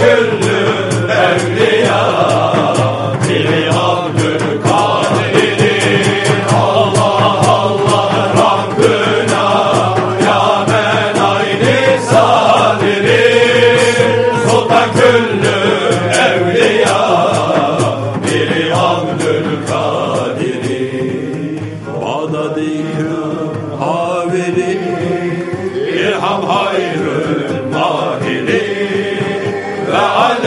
Gönlüm evliya Dili Abdülkadir'in Allah Allah Rabbına Ya ben aynı zalimin Sultan gönlüm evliya Dili Abdülkadir'in Bağdat-ı İkram Haveri İlham hayrı. بعد